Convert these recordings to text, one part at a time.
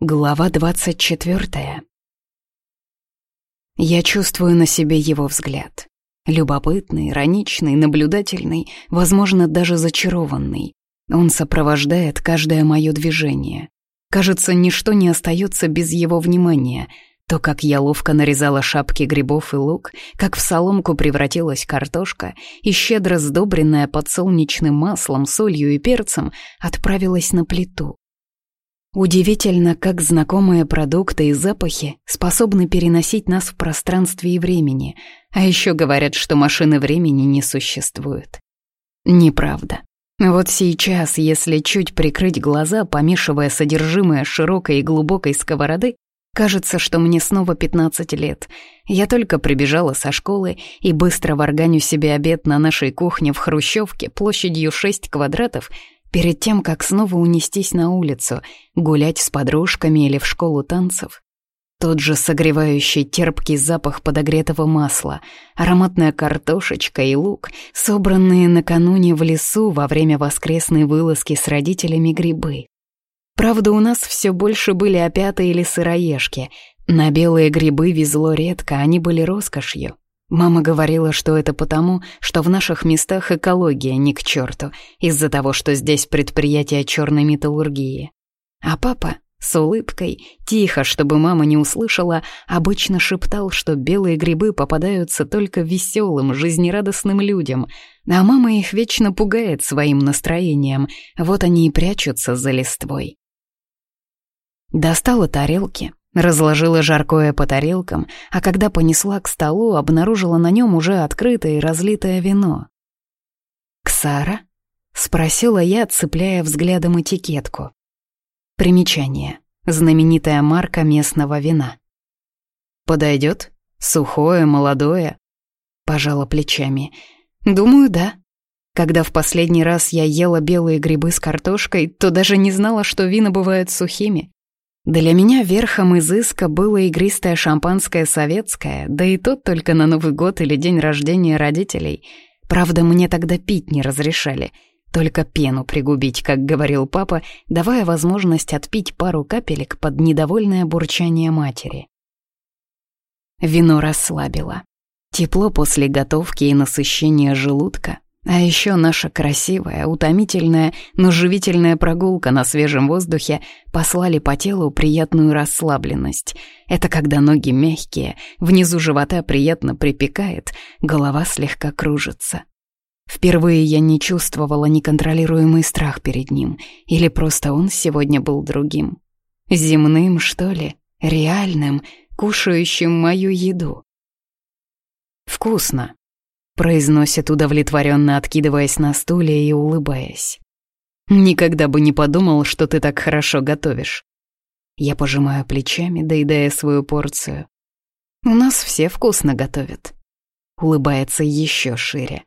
Глава двадцать четвертая. Я чувствую на себе его взгляд. Любопытный, ироничный, наблюдательный, возможно, даже зачарованный. Он сопровождает каждое мое движение. Кажется, ничто не остается без его внимания. То, как я ловко нарезала шапки грибов и лук, как в соломку превратилась картошка, и щедро сдобренная подсолнечным маслом, солью и перцем, отправилась на плиту. Удивительно, как знакомые продукты и запахи способны переносить нас в пространстве и времени, а еще говорят, что машины времени не существует. Неправда. Вот сейчас, если чуть прикрыть глаза, помешивая содержимое широкой и глубокой сковороды, кажется, что мне снова 15 лет. Я только прибежала со школы и быстро варганю себе обед на нашей кухне в Хрущевке площадью 6 квадратов — перед тем, как снова унестись на улицу, гулять с подружками или в школу танцев. Тот же согревающий терпкий запах подогретого масла, ароматная картошечка и лук, собранные накануне в лесу во время воскресной вылазки с родителями грибы. Правда, у нас все больше были опята или сыроежки. На белые грибы везло редко, они были роскошью. Мама говорила, что это потому, что в наших местах экология не к черту, из-за того, что здесь предприятие черной металлургии. А папа с улыбкой, тихо, чтобы мама не услышала, обычно шептал, что белые грибы попадаются только веселым, жизнерадостным людям, а мама их вечно пугает своим настроением, вот они и прячутся за листвой. Достала тарелки, Разложила жаркое по тарелкам, а когда понесла к столу, обнаружила на нем уже открытое и разлитое вино. «Ксара?» — спросила я, цепляя взглядом этикетку. Примечание. Знаменитая марка местного вина. «Подойдет? Сухое, молодое?» Пожала плечами. «Думаю, да. Когда в последний раз я ела белые грибы с картошкой, то даже не знала, что вина бывают сухими. Для меня верхом изыска было игристое шампанское советское, да и тот только на Новый год или день рождения родителей. Правда, мне тогда пить не разрешали, только пену пригубить, как говорил папа, давая возможность отпить пару капелек под недовольное бурчание матери. Вино расслабило. Тепло после готовки и насыщения желудка, а еще наша красивая, утомительная, но живительная прогулка на свежем воздухе послали по телу приятную расслабленность. Это когда ноги мягкие, внизу живота приятно припекает, голова слегка кружится. Впервые я не чувствовала неконтролируемый страх перед ним, или просто он сегодня был другим. Земным, что ли, реальным, кушающим мою еду. Вкусно, произносит удовлетворенно, откидываясь на стуле и улыбаясь. «Никогда бы не подумал, что ты так хорошо готовишь». Я пожимаю плечами, доедая свою порцию. «У нас все вкусно готовят». Улыбается еще шире.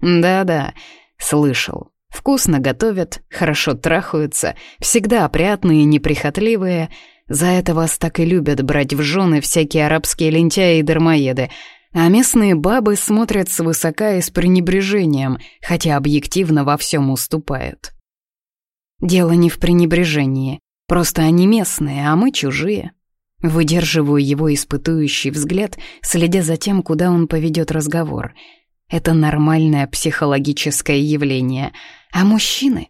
«Да-да, слышал. Вкусно готовят, хорошо трахаются, всегда опрятные неприхотливые. За это вас так и любят брать в жены всякие арабские лентяи и дармоеды, а местные бабы смотрят свысока и с пренебрежением, хотя объективно во всем уступают. Дело не в пренебрежении, просто они местные, а мы чужие. Выдерживаю его испытующий взгляд, следя за тем, куда он поведет разговор. Это нормальное психологическое явление. А мужчины?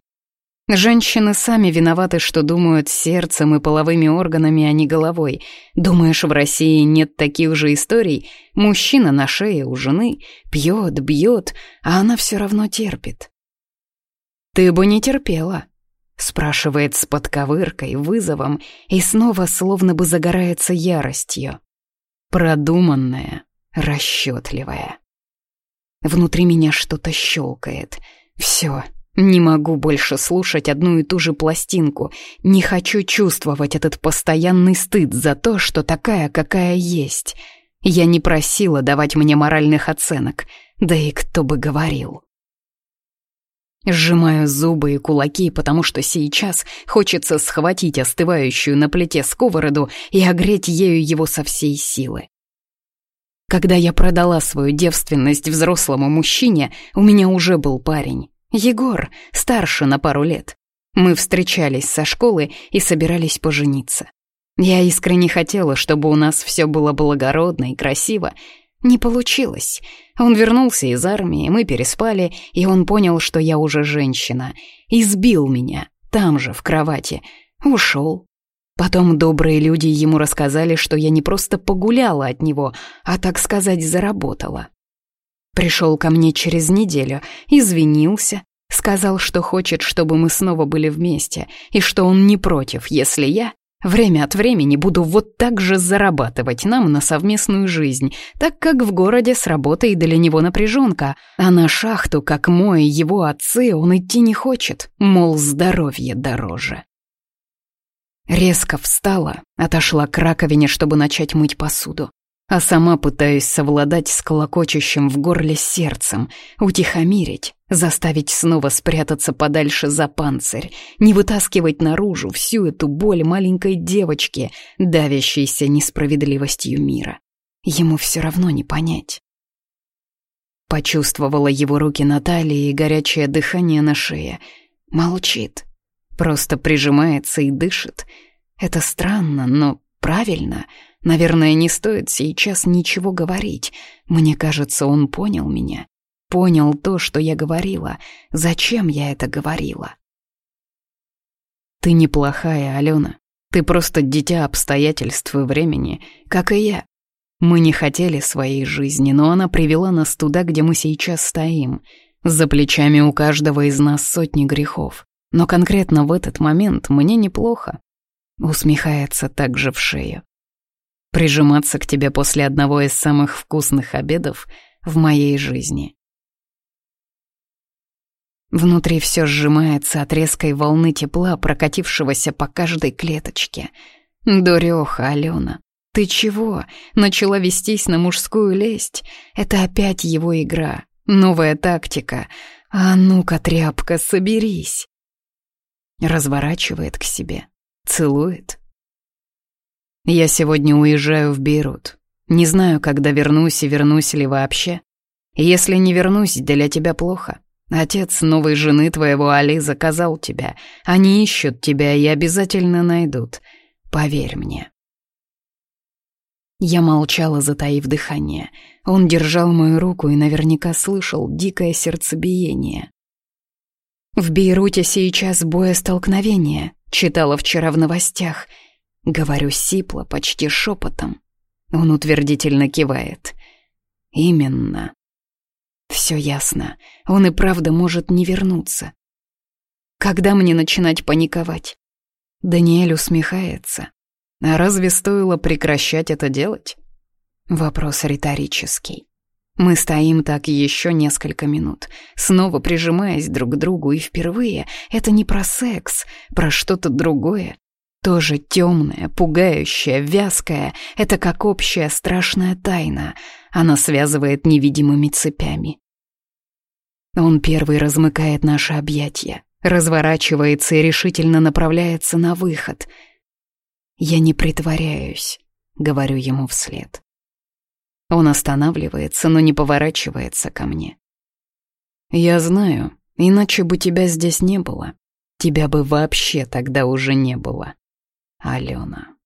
Женщины сами виноваты, что думают сердцем и половыми органами, а не головой. Думаешь, в России нет таких же историй? Мужчина на шее у жены пьет, бьет, а она все равно терпит. «Ты бы не терпела», — спрашивает с подковыркой, вызовом, и снова словно бы загорается яростью. Продуманная, расчетливая. Внутри меня что-то щелкает. Все, не могу больше слушать одну и ту же пластинку. Не хочу чувствовать этот постоянный стыд за то, что такая, какая есть. Я не просила давать мне моральных оценок. Да и кто бы говорил. Сжимаю зубы и кулаки, потому что сейчас хочется схватить остывающую на плите сковороду и огреть ею его со всей силы. Когда я продала свою девственность взрослому мужчине, у меня уже был парень. Егор, старше на пару лет. Мы встречались со школы и собирались пожениться. Я искренне хотела, чтобы у нас все было благородно и красиво. Не получилось. Он вернулся из армии, мы переспали, и он понял, что я уже женщина. Избил меня, там же, в кровати. Ушел. Потом добрые люди ему рассказали, что я не просто погуляла от него, а, так сказать, заработала. Пришел ко мне через неделю, извинился, сказал, что хочет, чтобы мы снова были вместе, и что он не против, если я время от времени буду вот так же зарабатывать нам на совместную жизнь, так как в городе с работой для него напряженка, а на шахту, как мой его отцы, он идти не хочет, мол, здоровье дороже. Резко встала, отошла к раковине, чтобы начать мыть посуду а сама пытаюсь совладать с колокочущим в горле сердцем, утихомирить, заставить снова спрятаться подальше за панцирь, не вытаскивать наружу всю эту боль маленькой девочки, давящейся несправедливостью мира. Ему все равно не понять. Почувствовала его руки на талии и горячее дыхание на шее. Молчит, просто прижимается и дышит. Это странно, но правильно — Наверное, не стоит сейчас ничего говорить. Мне кажется, он понял меня. Понял то, что я говорила. Зачем я это говорила? Ты неплохая, Алена. Ты просто дитя обстоятельств и времени, как и я. Мы не хотели своей жизни, но она привела нас туда, где мы сейчас стоим. За плечами у каждого из нас сотни грехов. Но конкретно в этот момент мне неплохо. Усмехается также в шею. Прижиматься к тебе после одного из самых вкусных обедов в моей жизни. Внутри все сжимается от резкой волны тепла, прокатившегося по каждой клеточке. Дурёха, Алена, ты чего? Начала вестись на мужскую лесть? Это опять его игра, новая тактика. А ну-ка, тряпка, соберись. Разворачивает к себе, целует, я сегодня уезжаю в Бейрут. Не знаю, когда вернусь и вернусь ли вообще. Если не вернусь, для тебя плохо. Отец новой жены твоего Али заказал тебя. Они ищут тебя и обязательно найдут. Поверь мне. Я молчала, затаив дыхание. Он держал мою руку и наверняка слышал дикое сердцебиение. «В Бейруте сейчас боестолкновение», — читала вчера в новостях — Говорю сипло, почти шепотом. Он утвердительно кивает. Именно. Все ясно. Он и правда может не вернуться. Когда мне начинать паниковать? Даниэль усмехается. А разве стоило прекращать это делать? Вопрос риторический. Мы стоим так еще несколько минут, снова прижимаясь друг к другу, и впервые это не про секс, про что-то другое, тоже темная, пугающая, вязкая. Это как общая страшная тайна. Она связывает невидимыми цепями. Он первый размыкает наши объятия, разворачивается и решительно направляется на выход. «Я не притворяюсь», — говорю ему вслед. Он останавливается, но не поворачивается ко мне. «Я знаю, иначе бы тебя здесь не было. Тебя бы вообще тогда уже не было». Алена.